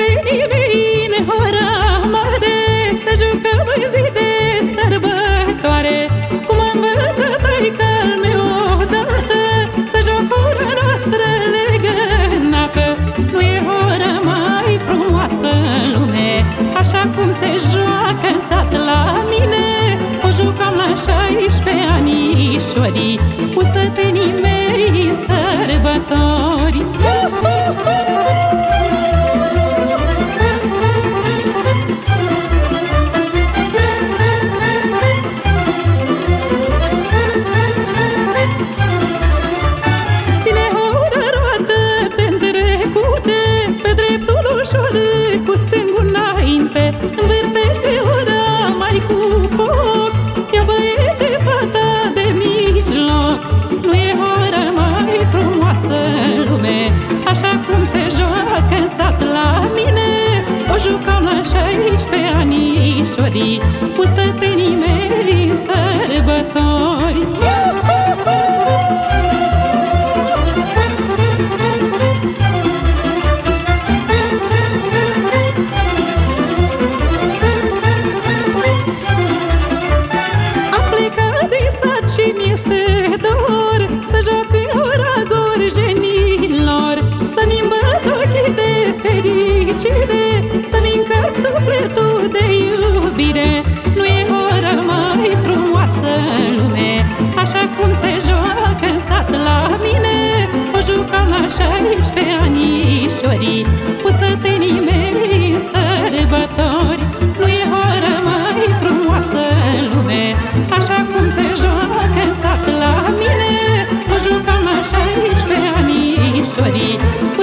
Venii în hora mare Să jucăm în zi de sărbătoare. Cum am învățat ai calme odată Să joc hora noastră legănată Nu e hora mai frumoasă în lume Așa cum se joacă în sat la mine. O jucam la 16 anișorii Cu sătenii mei în sărbători. și nici pe anișorii Pusă mări Cu sătenii mei în sărbători. Nu e horă mai frumoasă lume Așa cum se joacă în sat la mine. Nu jucam așa nici pe anișorii Cu